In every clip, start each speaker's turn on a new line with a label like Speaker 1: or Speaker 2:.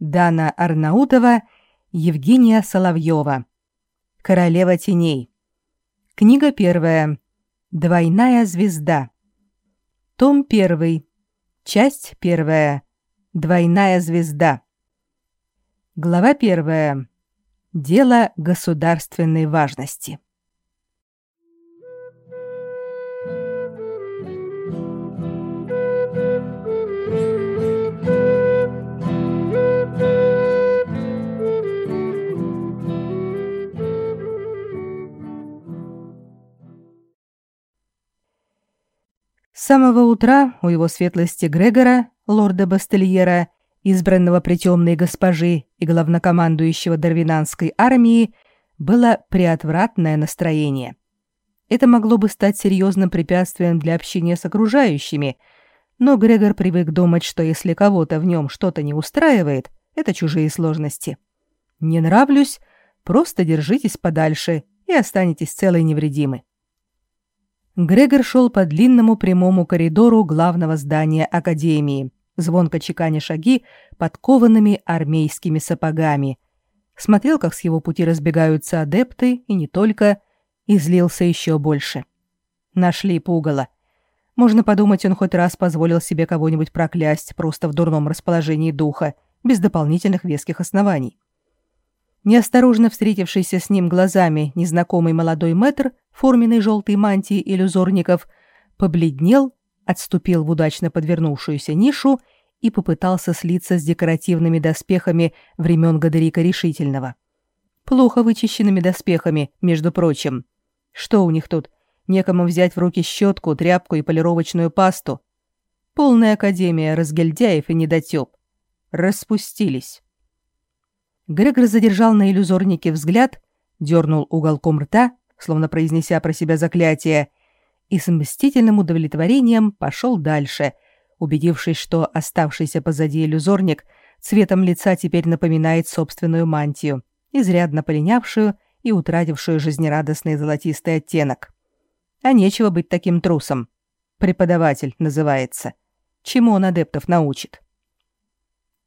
Speaker 1: Дана Арнаутова, Евгения Соловьева. Королева теней. Книга первая. Двойная звезда. Том первый. Часть первая. Двойная звезда. Глава первая. Дело государственной важности. Самого утра у его светлости Грегора, лорда Бастельера, избранного при темной госпожи и главнокомандующего Дарвинанской армии, было преотвратное настроение. Это могло бы стать серьезным препятствием для общения с окружающими, но Грегор привык думать, что если кого-то в нем что-то не устраивает, это чужие сложности. Не нравлюсь, просто держитесь подальше и останетесь целы и невредимы. Грегор шел по длинному прямому коридору главного здания Академии, звонко чеканя шаги подкованными армейскими сапогами. Смотрел, как с его пути разбегаются адепты, и не только, и злился еще больше. Нашли пугало. Можно подумать, он хоть раз позволил себе кого-нибудь проклясть просто в дурном расположении духа, без дополнительных веских оснований. Неосторожно встретившийся с ним глазами незнакомый молодой мэтр в форменной желтой мантии иллюзорников побледнел, отступил в удачно подвернувшуюся нишу и попытался слиться с декоративными доспехами времен Гадерика Решительного. Плохо вычищенными доспехами, между прочим. Что у них тут? Некому взять в руки щетку, тряпку и полировочную пасту. Полная академия разгильдяев и недотеп. Распустились. Грегор задержал на иллюзорнике взгляд, дернул уголком рта, словно произнеся про себя заклятие, и с мстительным удовлетворением пошел дальше, убедившись, что оставшийся позади иллюзорник цветом лица теперь напоминает собственную мантию, изрядно полинявшую и утратившую жизнерадостный золотистый оттенок. А нечего быть таким трусом. Преподаватель называется. Чему он адептов научит?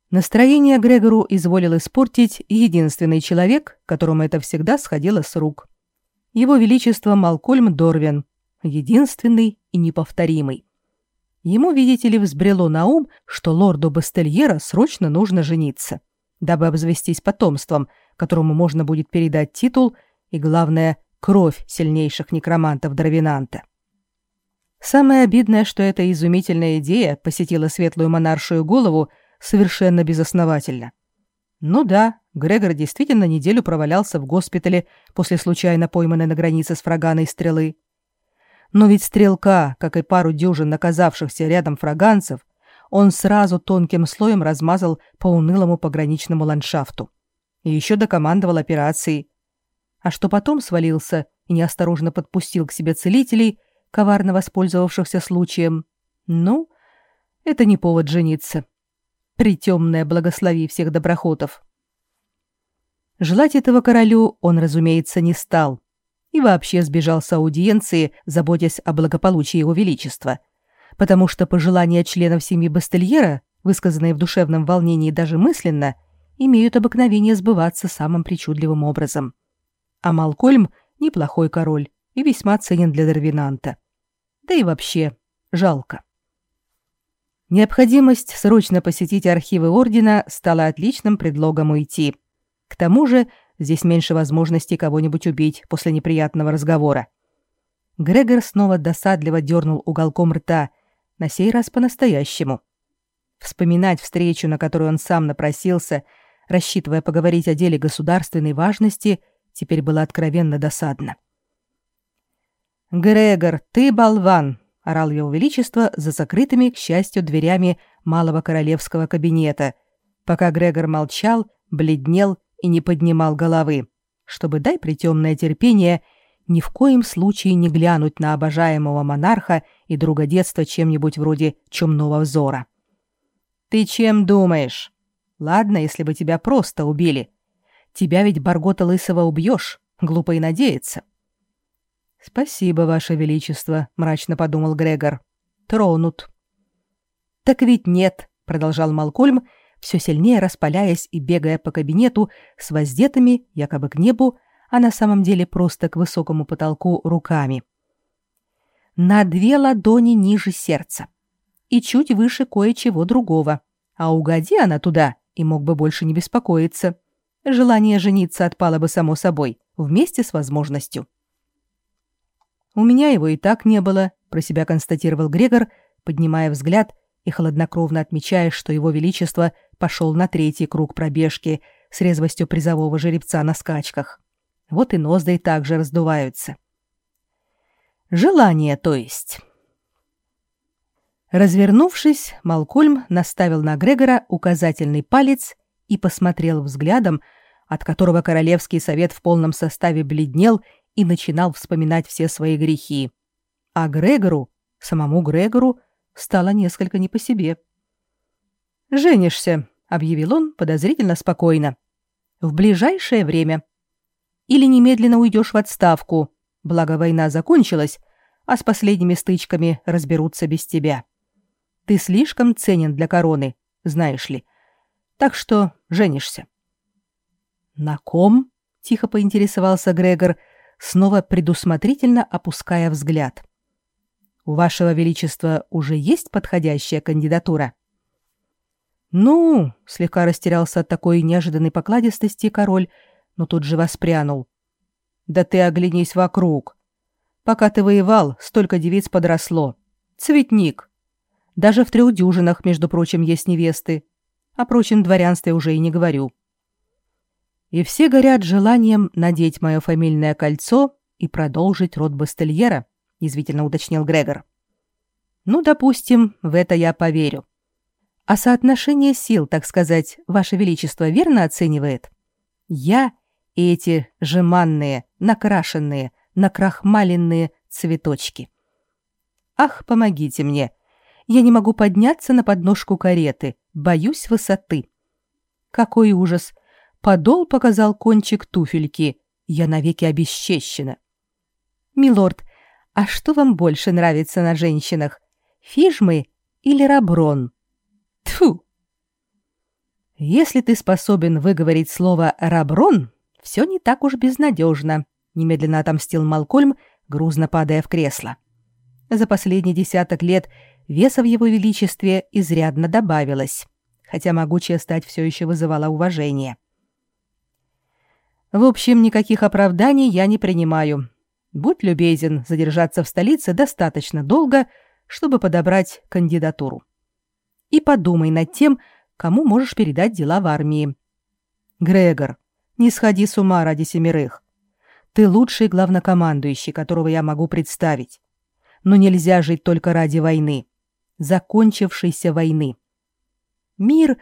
Speaker 1: Настроение Грегору изволил испортить единственный человек, которому это всегда сходило с рук. Его Величество Малкольм Дорвин, единственный и неповторимый. Ему, видите ли, взбрело на ум, что лорду Бастельера срочно нужно жениться, дабы обзавестись потомством, которому можно будет передать титул и, главное, кровь сильнейших некромантов Дравинанта. Самое обидное, что эта изумительная идея посетила светлую монаршую голову – совершенно безосновательно. Ну да, Грегор действительно неделю провалялся в госпитале после случайно пойманной на границе с фраганой стрелы. Но ведь стрелка, как и пару дюжин наказавшихся рядом фраганцев, он сразу тонким слоем размазал по унылому пограничному ландшафту. И еще докомандовал операцией. А что потом свалился и неосторожно подпустил к себе целителей, коварно воспользовавшихся случаем, ну, это не повод жениться. — Притемное благослови всех доброхотов. Желать этого королю он, разумеется, не стал. И вообще сбежал с аудиенции, заботясь о благополучии его величества. Потому что пожелания членов семьи Бастельера, высказанные в душевном волнении даже мысленно, имеют обыкновение сбываться самым причудливым образом. А Малкольм — неплохой король и весьма ценен для Дарвинанта. Да и вообще, жалко. Необходимость срочно посетить архивы Ордена стала отличным предлогом уйти. К тому же здесь меньше возможности кого-нибудь убить после неприятного разговора. Грегор снова досадливо дернул уголком рта, на сей раз по-настоящему. Вспоминать встречу, на которую он сам напросился, рассчитывая поговорить о деле государственной важности, теперь было откровенно досадно. «Грегор, ты болван!» Орал его величество за закрытыми, к счастью, дверями малого королевского кабинета, пока Грегор молчал, бледнел и не поднимал головы, чтобы, дай притемное терпение, ни в коем случае не глянуть на обожаемого монарха и друга детства чем-нибудь вроде чумного взора. «Ты чем думаешь? Ладно, если бы тебя просто убили. Тебя ведь Баргота Лысого убьешь, глупо и надеяться». «Спасибо, Ваше Величество», — мрачно подумал Грегор. «Тронут». «Так ведь нет», — продолжал Малкольм, все сильнее распаляясь и бегая по кабинету с воздетыми, якобы к небу, а на самом деле просто к высокому потолку руками. На две ладони ниже сердца и чуть выше кое-чего другого. А угоди она туда, и мог бы больше не беспокоиться. Желание жениться отпало бы само собой, вместе с возможностью. «У меня его и так не было», — про себя констатировал Грегор, поднимая взгляд и хладнокровно отмечая, что его величество пошел на третий круг пробежки с резвостью призового жеребца на скачках. Вот и ноздри также раздуваются. Желание, то есть. Развернувшись, Малкольм наставил на Грегора указательный палец и посмотрел взглядом, от которого королевский совет в полном составе бледнел и начинал вспоминать все свои грехи. А Грегору, самому Грегору, стало несколько не по себе. «Женишься», — объявил он подозрительно спокойно. «В ближайшее время. Или немедленно уйдешь в отставку, благо война закончилась, а с последними стычками разберутся без тебя». Ты слишком ценен для короны, знаешь ли. Так что женишься. На ком? тихо поинтересовался Грегор, снова предусмотрительно опуская взгляд. У вашего величества уже есть подходящая кандидатура? Ну, слегка растерялся от такой неожиданной покладистости король, но тут же воспрянул. Да ты оглянись вокруг. Пока ты воевал, столько девиц подросло. Цветник. Даже в трех дюжинах, между прочим, есть невесты. О прочем дворянстве уже и не говорю. И все горят желанием надеть мое фамильное кольцо и продолжить род Бастельера, язвительно уточнил Грегор. Ну, допустим, в это я поверю. А соотношение сил, так сказать, ваше величество верно оценивает? Я и эти жеманные, накрашенные, накрахмаленные цветочки. Ах, помогите мне, я не могу подняться на подножку кареты, боюсь высоты. Какой ужас! Подол показал кончик туфельки. Я навеки обесчещена. Милорд, а что вам больше нравится на женщинах? Фижмы или раброн? Тфу. Если ты способен выговорить слово «раброн», все не так уж безнадежно, немедленно отомстил Малкольм, грузно падая в кресло. За последний десяток лет веса в его величестве изрядно добавилось, хотя могучая стать все еще вызывала уважение. В общем, никаких оправданий я не принимаю. Будь любезен задержаться в столице достаточно долго, чтобы подобрать кандидатуру. И подумай над тем, кому можешь передать дела в армии. Грегор, не сходи с ума ради семерых. Ты лучший главнокомандующий, которого я могу представить. Но нельзя жить только ради войны закончившейся войны. Мир,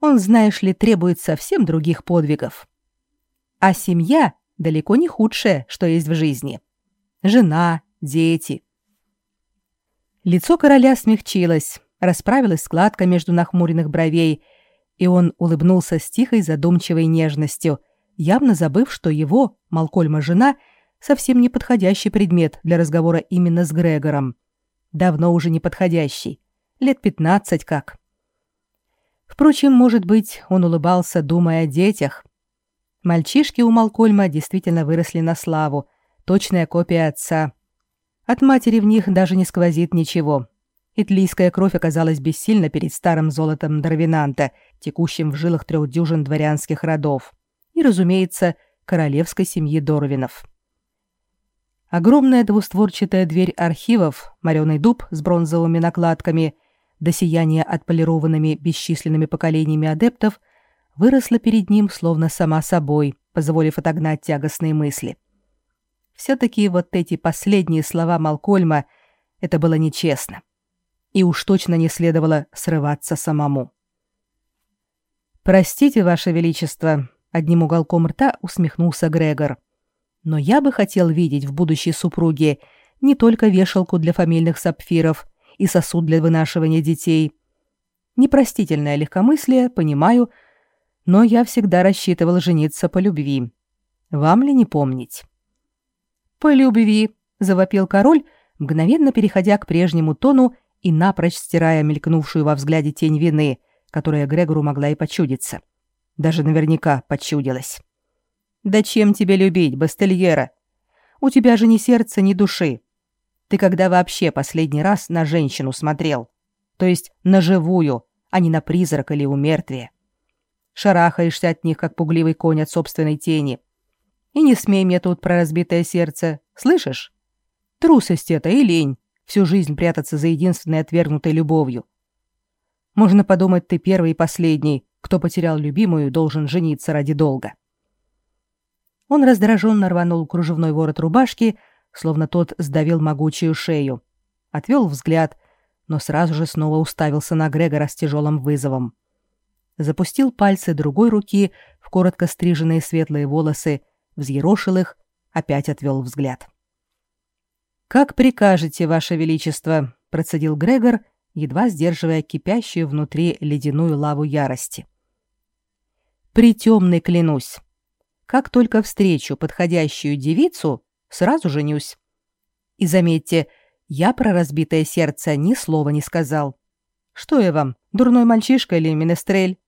Speaker 1: он, знаешь ли, требует совсем других подвигов. А семья далеко не худшее, что есть в жизни. Жена, дети. Лицо короля смягчилось, расправилась складка между нахмуренных бровей, и он улыбнулся с тихой задумчивой нежностью, явно забыв, что его, Малкольма жена, совсем не подходящий предмет для разговора именно с Грегором давно уже не подходящий. Лет пятнадцать как. Впрочем, может быть, он улыбался, думая о детях. Мальчишки у Малкольма действительно выросли на славу, точная копия отца. От матери в них даже не сквозит ничего. Итлийская кровь оказалась бессильна перед старым золотом Дарвинанта, текущим в жилах трех дюжин дворянских родов. И, разумеется, королевской семьи Дорвинов. Огромная двустворчатая дверь архивов, мореный дуб с бронзовыми накладками, до сияния отполированными бесчисленными поколениями адептов, выросла перед ним словно сама собой, позволив отогнать тягостные мысли. Все-таки вот эти последние слова Малкольма — это было нечестно. И уж точно не следовало срываться самому. «Простите, Ваше Величество», — одним уголком рта усмехнулся Грегор — но я бы хотел видеть в будущей супруге не только вешалку для фамильных сапфиров и сосуд для вынашивания детей. Непростительное легкомыслие, понимаю, но я всегда рассчитывал жениться по любви. Вам ли не помнить? По любви, завопил король, мгновенно переходя к прежнему тону и напрочь стирая мелькнувшую во взгляде тень вины, которая Грегору могла и почудиться. Даже наверняка почудилась. «Да чем тебе любить, Бастельера? У тебя же ни сердца, ни души. Ты когда вообще последний раз на женщину смотрел? То есть на живую, а не на призрак или умертвие. Шарахаешься от них, как пугливый конь от собственной тени. И не смей мне тут про разбитое сердце, слышишь? Трусость это и лень, всю жизнь прятаться за единственной отвергнутой любовью. Можно подумать, ты первый и последний, кто потерял любимую должен жениться ради долга. Он раздраженно рванул кружевной ворот рубашки, словно тот сдавил могучую шею. Отвел взгляд, но сразу же снова уставился на Грегора с тяжелым вызовом. Запустил пальцы другой руки в коротко стриженные светлые волосы, взъерошил их, опять отвел взгляд. «Как прикажете, Ваше Величество», — процедил Грегор, едва сдерживая кипящую внутри ледяную лаву ярости. «Притемный клянусь. Как только встречу подходящую девицу, сразу женюсь. И заметьте, я про разбитое сердце ни слова не сказал. Что я вам, дурной мальчишка или менестрель?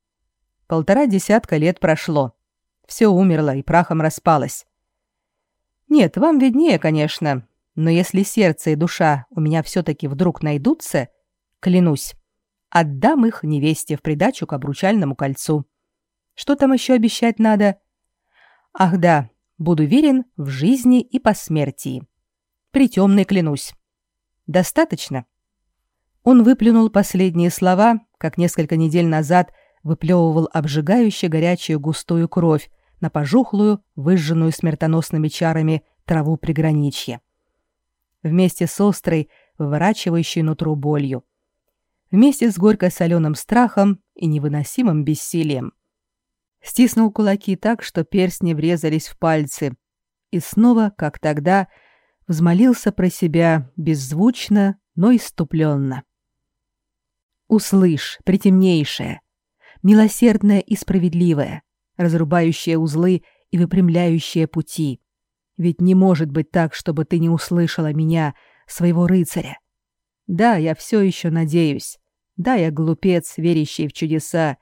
Speaker 1: Полтора десятка лет прошло. Все умерло и прахом распалось. Нет, вам виднее, конечно, но если сердце и душа у меня все-таки вдруг найдутся, клянусь, отдам их невесте в придачу к обручальному кольцу. Что там еще обещать надо? Ах да, буду верен в жизни и по смерти. Притемный клянусь. Достаточно?» Он выплюнул последние слова, как несколько недель назад выплевывал обжигающую горячую густую кровь на пожухлую, выжженную смертоносными чарами траву приграничья. Вместе с острой, выворачивающей нутру болью. Вместе с горько-соленым страхом и невыносимым бессилием. Стиснул кулаки так, что перстни врезались в пальцы. И снова, как тогда, — взмолился про себя беззвучно, но иступленно. «Услышь, притемнейшее, милосердное и справедливое, разрубающее узлы и выпрямляющее пути. Ведь не может быть так, чтобы ты не услышала меня, своего рыцаря. Да, я все еще надеюсь. Да, я глупец, верящий в чудеса.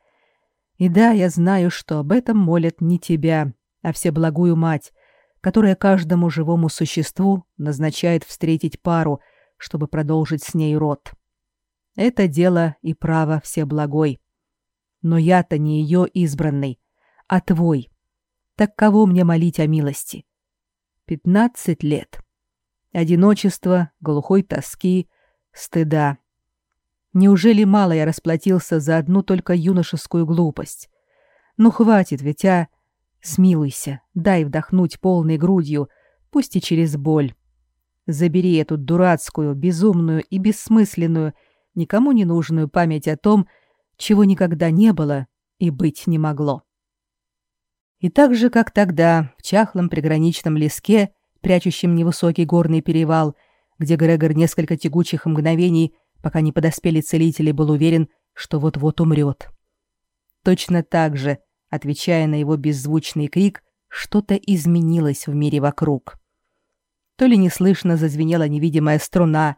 Speaker 1: И да, я знаю, что об этом молят не тебя, а Всеблагую Мать, которая каждому живому существу назначает встретить пару, чтобы продолжить с ней род. Это дело и право Всеблагой. Но я-то не ее избранный, а твой. Так кого мне молить о милости? Пятнадцать лет. Одиночество, глухой тоски, стыда. Неужели мало я расплатился за одну только юношескую глупость? Ну хватит ведь, а... Смилуйся, дай вдохнуть полной грудью, пусть и через боль. Забери эту дурацкую, безумную и бессмысленную, никому не нужную память о том, чего никогда не было и быть не могло. И так же, как тогда, в чахлом приграничном леске, прячущем невысокий горный перевал, где Грегор несколько тягучих мгновений, пока не подоспели целители, был уверен, что вот-вот умрет. Точно так же — Отвечая на его беззвучный крик, что-то изменилось в мире вокруг. То ли неслышно зазвенела невидимая струна,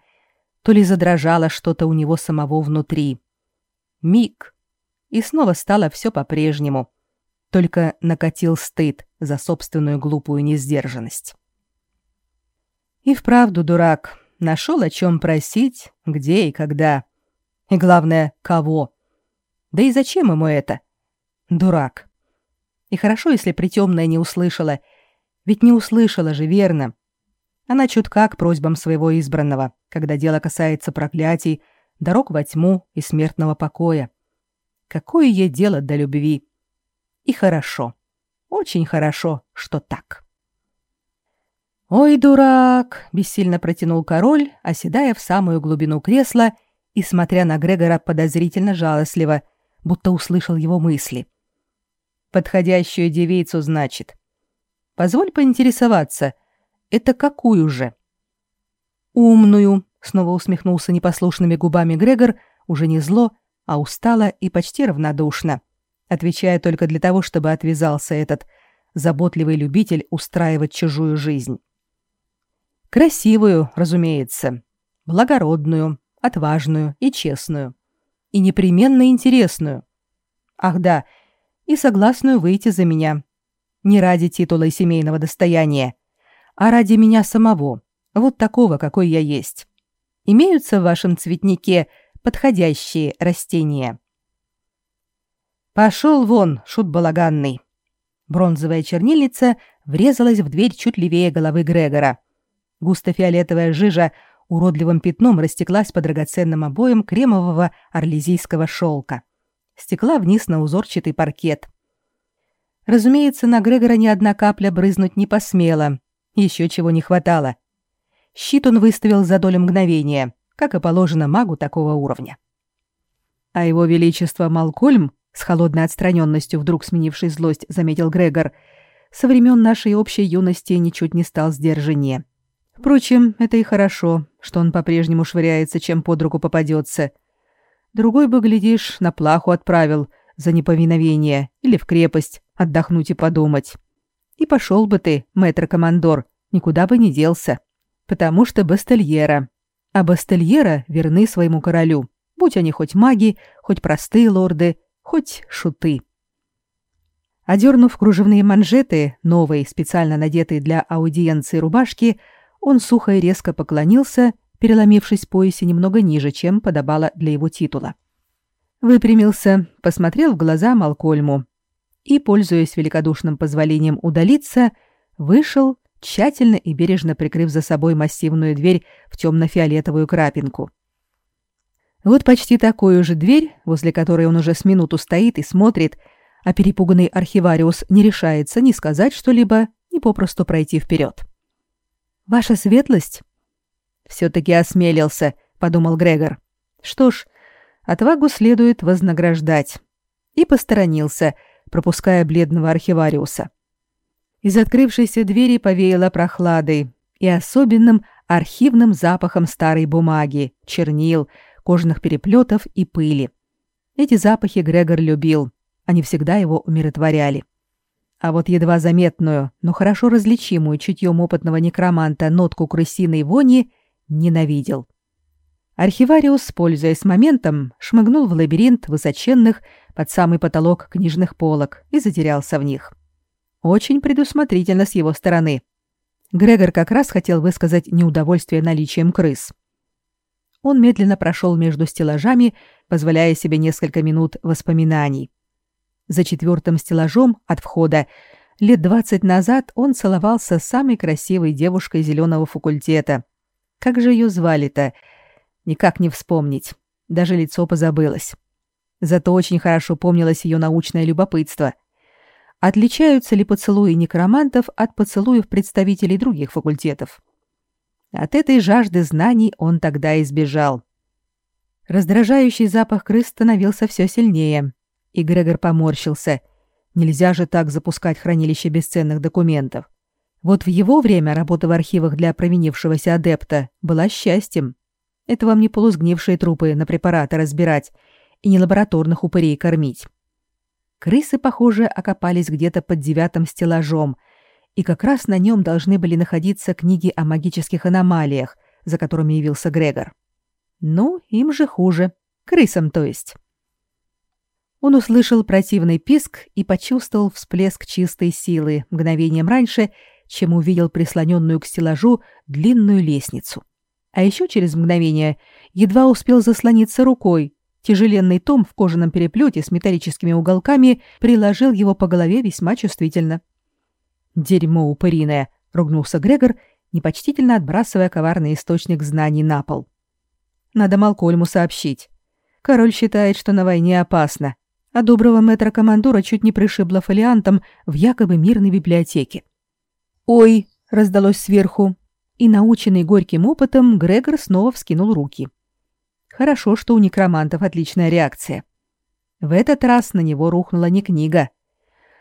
Speaker 1: то ли задрожало что-то у него самого внутри. Миг. И снова стало все по-прежнему. Только накатил стыд за собственную глупую несдержанность. И вправду, дурак, нашел о чем просить, где и когда. И главное, кого. Да и зачем ему это? — Дурак. И хорошо, если притемная не услышала. Ведь не услышала же, верно. Она чутка к просьбам своего избранного, когда дело касается проклятий, дорог во тьму и смертного покоя. Какое ей дело до любви? И хорошо. Очень хорошо, что так. «Ой, дурак!» — бессильно протянул король, оседая в самую глубину кресла и смотря на Грегора подозрительно жалостливо, будто услышал его мысли. Подходящую девицу, значит. Позволь поинтересоваться, это какую же? Умную, снова усмехнулся непослушными губами Грегор, уже не зло, а устало и почти равнодушно, отвечая только для того, чтобы отвязался этот заботливый любитель устраивать чужую жизнь. Красивую, разумеется, благородную, отважную и честную. И непременно интересную, Ах да, и согласную выйти за меня. Не ради титула и семейного достояния, а ради меня самого, вот такого, какой я есть. Имеются в вашем цветнике подходящие растения. Пошел вон, шут балаганный. Бронзовая чернильница врезалась в дверь чуть левее головы Грегора. Густо-фиолетовая жижа уродливым пятном растеклась по драгоценным обоям кремового орлезийского шелка. Стекла вниз на узорчатый паркет. Разумеется, на Грегора ни одна капля брызнуть не посмела. Еще чего не хватало. Щит он выставил за долю мгновения, как и положено магу такого уровня. А его величество Малкольм, с холодной отстраненностью вдруг сменивший злость, заметил Грегор, со времен нашей общей юности ничуть не стал сдержаннее. Впрочем, это и хорошо, что он по-прежнему швыряется, чем под руку попадется. Другой бы, глядишь, на плаху отправил за неповиновение или в крепость отдохнуть и подумать. И пошел бы ты, мэтр-командор, никуда бы не делся потому что бастельера. А бастельера верны своему королю, будь они хоть маги, хоть простые лорды, хоть шуты. Одернув кружевные манжеты, новые, специально надетые для аудиенции рубашки, он сухо и резко поклонился, переломившись в поясе немного ниже, чем подобало для его титула. Выпрямился, посмотрел в глаза Малкольму и, пользуясь великодушным позволением удалиться, вышел тщательно и бережно прикрыв за собой массивную дверь в темно-фиолетовую крапинку. Вот почти такую же дверь, возле которой он уже с минуту стоит и смотрит, а перепуганный архивариус не решается ни сказать что-либо, ни попросту пройти вперед. «Ваша светлость?» «Все-таки осмелился», — подумал Грегор. «Что ж, отвагу следует вознаграждать». И посторонился, пропуская бледного архивариуса. Из открывшейся двери повеяло прохладой и особенным архивным запахом старой бумаги, чернил, кожаных переплетов и пыли. Эти запахи Грегор любил, они всегда его умиротворяли. А вот едва заметную, но хорошо различимую чутьем опытного некроманта нотку крысиной вони ненавидел. Архивариус, пользуясь моментом, шмыгнул в лабиринт высоченных под самый потолок книжных полок и затерялся в них. Очень предусмотрительно с его стороны. Грегор как раз хотел высказать неудовольствие наличием крыс. Он медленно прошел между стеллажами, позволяя себе несколько минут воспоминаний. За четвертым стеллажом от входа лет двадцать назад он целовался с самой красивой девушкой зеленого факультета. Как же ее звали-то? Никак не вспомнить. Даже лицо позабылось. Зато очень хорошо помнилось ее научное любопытство. Отличаются ли поцелуи некромантов от поцелуев представителей других факультетов? От этой жажды знаний он тогда избежал. Раздражающий запах крыс становился все сильнее, и Грегор поморщился. Нельзя же так запускать хранилище бесценных документов. Вот в его время работа в архивах для провинившегося адепта была счастьем. Это вам не полусгнившие трупы на препараты разбирать и не лабораторных упырей кормить. Крысы, похоже, окопались где-то под девятым стеллажом, и как раз на нем должны были находиться книги о магических аномалиях, за которыми явился Грегор. Ну, им же хуже. Крысам, то есть. Он услышал противный писк и почувствовал всплеск чистой силы мгновением раньше, чем увидел прислоненную к стеллажу длинную лестницу. А еще через мгновение едва успел заслониться рукой, Тяжеленный том в кожаном переплете с металлическими уголками приложил его по голове весьма чувствительно. «Дерьмо упыриное!» — ругнулся Грегор, непочтительно отбрасывая коварный источник знаний на пол. «Надо Малкольму сообщить. Король считает, что на войне опасно, а доброго мэтра-командора чуть не пришибло фолиантом в якобы мирной библиотеке». «Ой!» — раздалось сверху, и, наученный горьким опытом, Грегор снова вскинул руки. — Хорошо, что у некромантов отличная реакция. В этот раз на него рухнула не книга.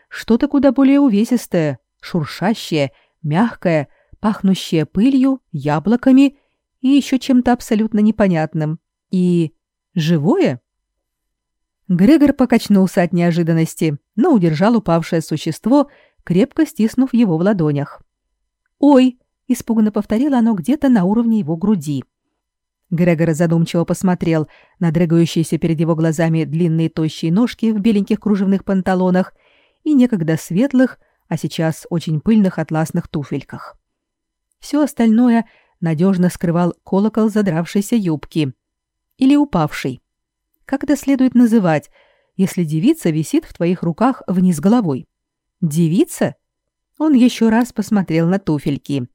Speaker 1: Что-то куда более увесистое, шуршащее, мягкое, пахнущее пылью, яблоками и еще чем-то абсолютно непонятным. И живое? Грегор покачнулся от неожиданности, но удержал упавшее существо, крепко стиснув его в ладонях. «Ой!» — испуганно повторило оно где-то на уровне его груди. Грегор задумчиво посмотрел на дрыгающиеся перед его глазами длинные тощие ножки в беленьких кружевных панталонах и некогда светлых, а сейчас очень пыльных атласных туфельках. Все остальное надежно скрывал колокол задравшейся юбки. Или упавший. Как это следует называть, если девица висит в твоих руках вниз головой? Девица? Он еще раз посмотрел на туфельки.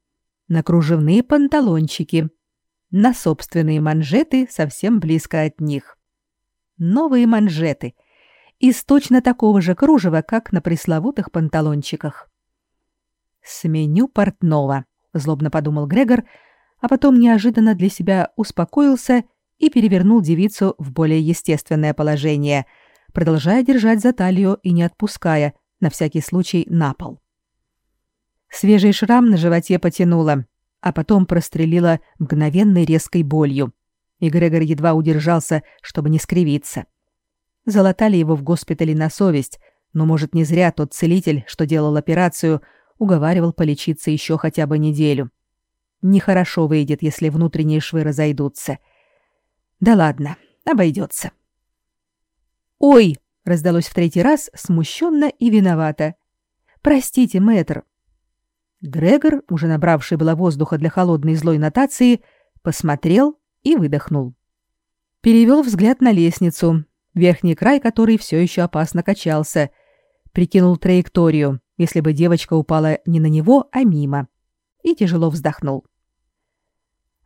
Speaker 1: На кружевные панталончики на собственные манжеты совсем близко от них. Новые манжеты. Из точно такого же кружева, как на пресловутых панталончиках. «Сменю портного», — злобно подумал Грегор, а потом неожиданно для себя успокоился и перевернул девицу в более естественное положение, продолжая держать за талию и не отпуская, на всякий случай, на пол. Свежий шрам на животе потянуло, а потом прострелила мгновенной резкой болью, и Грегор едва удержался, чтобы не скривиться. Залатали его в госпитале на совесть, но, может, не зря тот целитель, что делал операцию, уговаривал полечиться еще хотя бы неделю. Нехорошо выйдет, если внутренние швы разойдутся. Да ладно, обойдется. «Ой!» — раздалось в третий раз, смущенно и виновато. «Простите, мэтр, Грегор, уже набравший было воздуха для холодной злой нотации, посмотрел и выдохнул. Перевел взгляд на лестницу, верхний край которой все еще опасно качался. Прикинул траекторию, если бы девочка упала не на него, а мимо. И тяжело вздохнул.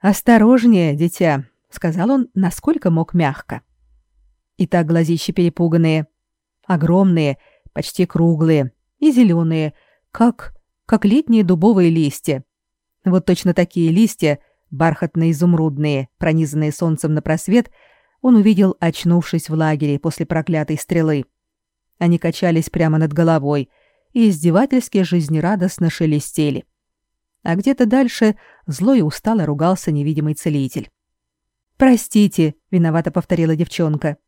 Speaker 1: «Осторожнее, дитя», — сказал он, насколько мог мягко. И так глазища перепуганные. Огромные, почти круглые и зеленые, как как летние дубовые листья. Вот точно такие листья, бархатно-изумрудные, пронизанные солнцем на просвет, он увидел, очнувшись в лагере после проклятой стрелы. Они качались прямо над головой и издевательски жизнерадостно шелестели. А где-то дальше зло и устало ругался невидимый целитель. «Простите», — виновато повторила девчонка.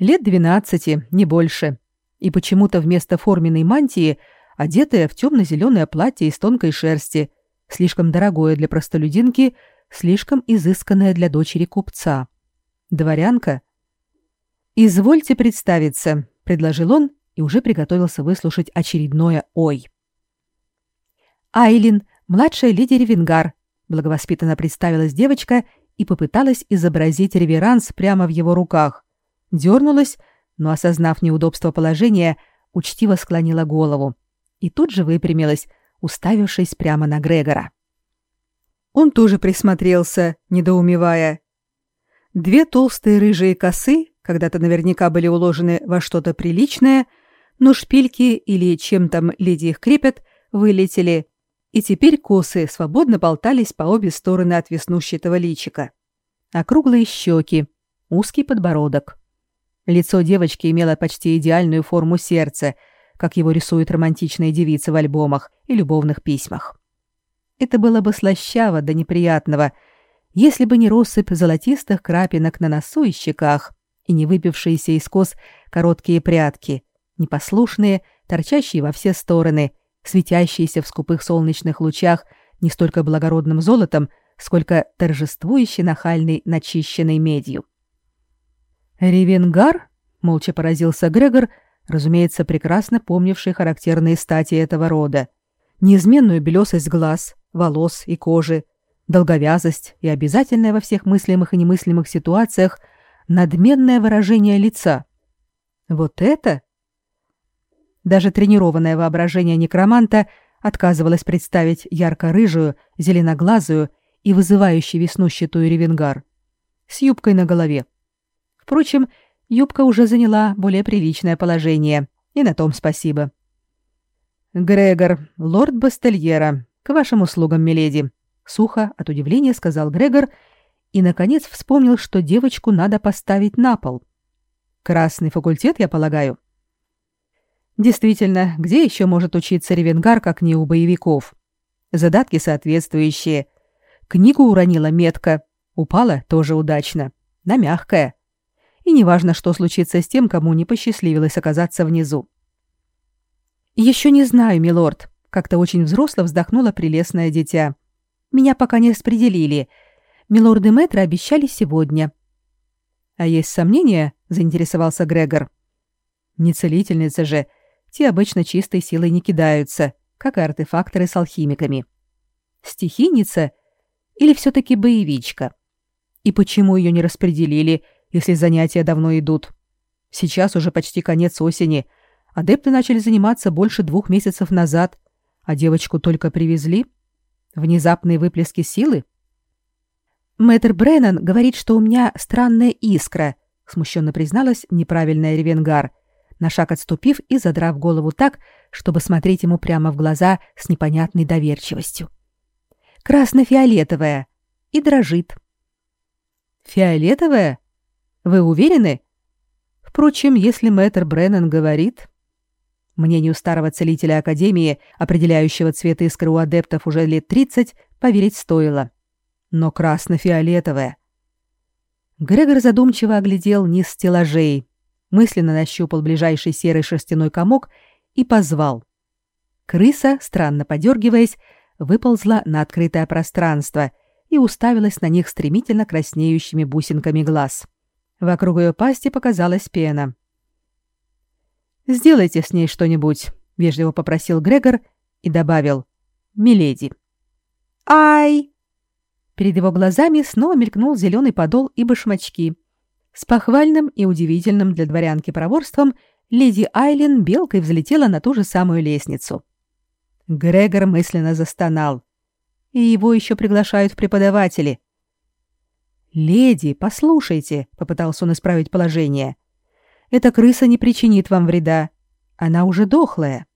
Speaker 1: Лет двенадцати, не больше. И почему-то вместо форменной мантии — одетая в темно-зеленое платье из тонкой шерсти, слишком дорогое для простолюдинки, слишком изысканное для дочери купца. Дворянка? «Извольте представиться», — предложил он и уже приготовился выслушать очередное «Ой». «Айлин, младшая леди Ревенгар», — благовоспитанно представилась девочка и попыталась изобразить реверанс прямо в его руках. Дернулась, но, осознав неудобство положения, учтиво склонила голову и тут же выпрямилась, уставившись прямо на Грегора. Он тоже присмотрелся, недоумевая. Две толстые рыжие косы, когда-то наверняка были уложены во что-то приличное, но шпильки или чем там леди их крепят, вылетели, и теперь косы свободно болтались по обе стороны от веснущего личика. Округлые щеки, узкий подбородок. Лицо девочки имело почти идеальную форму сердца — как его рисуют романтичные девицы в альбомах и любовных письмах. Это было бы слащаво до неприятного, если бы не россыпь золотистых крапинок на носу и щеках и не выпившиеся из кос короткие прядки, непослушные, торчащие во все стороны, светящиеся в скупых солнечных лучах не столько благородным золотом, сколько торжествующей нахальной начищенной медью. «Ревенгар?» — молча поразился Грегор, разумеется, прекрасно помнивший характерные стати этого рода, неизменную белесость глаз, волос и кожи, долговязость и обязательное во всех мыслимых и немыслимых ситуациях надменное выражение лица. Вот это? Даже тренированное воображение некроманта отказывалось представить ярко-рыжую, зеленоглазую и вызывающую веснущатую ревенгар с юбкой на голове. Впрочем, юбка уже заняла более приличное положение, и на том спасибо. «Грегор, лорд Бастельера, к вашим услугам, миледи», — сухо от удивления сказал Грегор и, наконец, вспомнил, что девочку надо поставить на пол. «Красный факультет, я полагаю?» Действительно, где еще может учиться Ревенгар, как не у боевиков? Задатки соответствующие. Книгу уронила метко, упала тоже удачно. На мягкое и неважно, что случится с тем, кому не посчастливилось оказаться внизу. «Еще не знаю, милорд», — как-то очень взросло вздохнула прелестное дитя. «Меня пока не распределили. Милорды Мэтра обещали сегодня. А есть сомнения? заинтересовался Грегор. Не целительница же. Те обычно чистой силой не кидаются, как и артефакторы с алхимиками. Стихийница или все-таки боевичка? И почему ее не распределили, если занятия давно идут? Сейчас уже почти конец осени. Адепты начали заниматься больше двух месяцев назад, а девочку только привезли. Внезапные выплески силы? Мэтр Бреннан говорит, что у меня странная искра, смущенно призналась неправильная Ревенгар, на шаг отступив и задрав голову так, чтобы смотреть ему прямо в глаза с непонятной доверчивостью. Красно-фиолетовая и дрожит. Фиолетовая? Вы уверены? Впрочем, если мэтр Бреннан говорит... Мнению старого целителя Академии, определяющего цвет искры у адептов уже лет 30, поверить стоило. Но красно-фиолетовая. Грегор задумчиво оглядел низ стеллажей, мысленно нащупал ближайший серый шерстяной комок и позвал. Крыса, странно подергиваясь, выползла на открытое пространство и уставилась на них стремительно краснеющими бусинками глаз. Вокруг ее пасти показалась пена. «Сделайте с ней что-нибудь», — вежливо попросил Грегор и добавил «Миледи». «Ай!» Перед его глазами снова мелькнул зеленый подол и башмачки. С похвальным и удивительным для дворянки проворством леди Айлен белкой взлетела на ту же самую лестницу. Грегор мысленно застонал. И его еще приглашают в преподаватели. «Леди, послушайте», — попытался он исправить положение. «Эта крыса не причинит вам вреда. Она уже дохлая».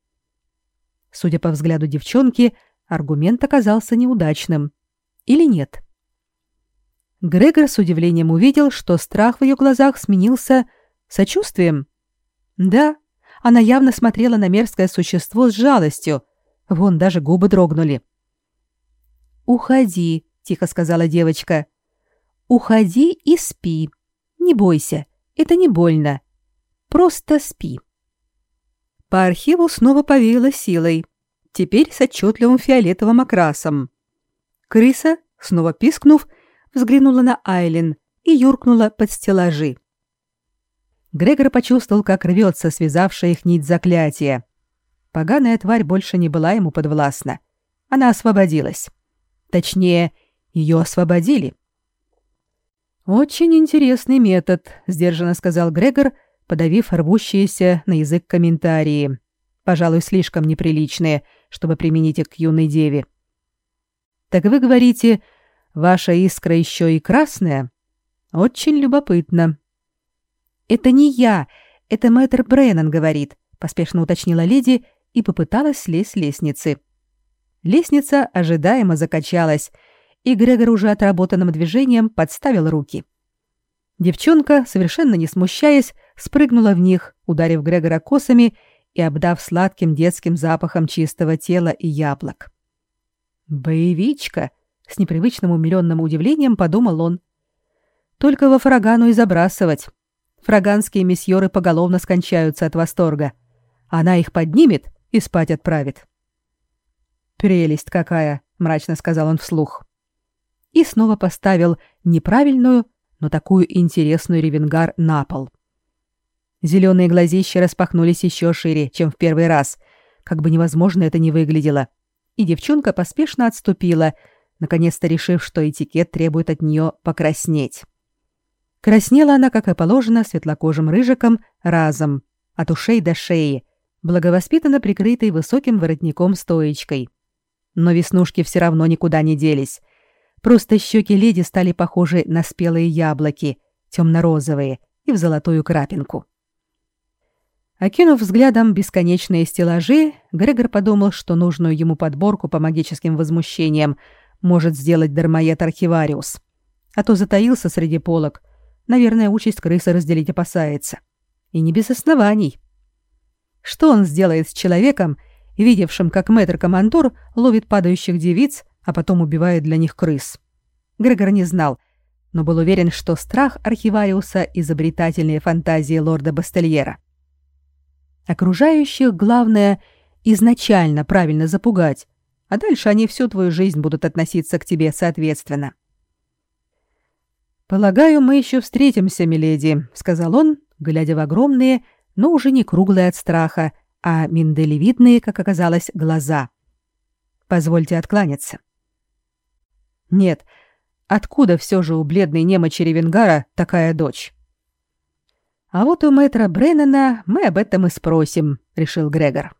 Speaker 1: Судя по взгляду девчонки, аргумент оказался неудачным. Или нет? Грегор с удивлением увидел, что страх в ее глазах сменился сочувствием. Да, она явно смотрела на мерзкое существо с жалостью. Вон даже губы дрогнули. «Уходи», — тихо сказала девочка. Уходи и спи. Не бойся, это не больно. Просто спи. По архиву снова повеяло силой, теперь с отчетливым фиолетовым окрасом. Крыса, снова пискнув, взглянула на Айлин и юркнула под стеллажи. Грегор почувствовал, как рвется связавшая их нить заклятия. Поганая тварь больше не была ему подвластна. Она освободилась. Точнее, ее освободили. «Очень интересный метод», — сдержанно сказал Грегор, подавив рвущиеся на язык комментарии. Пожалуй, слишком неприличные, чтобы применить их к юной деве. «Так вы говорите, ваша искра еще и красная? Очень любопытно». «Это не я, это мэтр Бреннан говорит», — поспешно уточнила леди и попыталась слезть с лестницы. Лестница ожидаемо закачалась — и Грегор уже отработанным движением подставил руки. Девчонка, совершенно не смущаясь, спрыгнула в них, ударив Грегора косами и обдав сладким детским запахом чистого тела и яблок. «Боевичка!» — с непривычным умиленным удивлением подумал он. «Только во фрагану и забрасывать. Фраганские месьеры поголовно скончаются от восторга. Она их поднимет и спать отправит». «Прелесть какая!» — мрачно сказал он вслух и снова поставил неправильную, но такую интересную ревенгар на пол. Зеленые глазища распахнулись еще шире, чем в первый раз, как бы невозможно это не выглядело, и девчонка поспешно отступила, наконец-то решив, что этикет требует от нее покраснеть. Краснела она, как и положено, светлокожим рыжиком разом, от ушей до шеи, благовоспитанно прикрытой высоким воротником-стоечкой. Но веснушки все равно никуда не делись — Просто щеки леди стали похожи на спелые яблоки, темно-розовые и в золотую крапинку. Окинув взглядом бесконечные стеллажи, Грегор подумал, что нужную ему подборку по магическим возмущениям может сделать дармоед-архивариус. А то затаился среди полок. Наверное, участь крысы разделить опасается. И не без оснований. Что он сделает с человеком, видевшим, как мэтр-командор ловит падающих девиц а потом убивает для них крыс. Грегор не знал, но был уверен, что страх архивариуса — изобретательные фантазии лорда Бастельера. Окружающих главное — изначально правильно запугать, а дальше они всю твою жизнь будут относиться к тебе соответственно. «Полагаю, мы еще встретимся, миледи», — сказал он, глядя в огромные, но уже не круглые от страха, а миндалевидные, как оказалось, глаза. «Позвольте откланяться». «Нет, откуда все же у бледной немочи Ревенгара такая дочь?» «А вот у мэтра Бреннана мы об этом и спросим», — решил Грегор.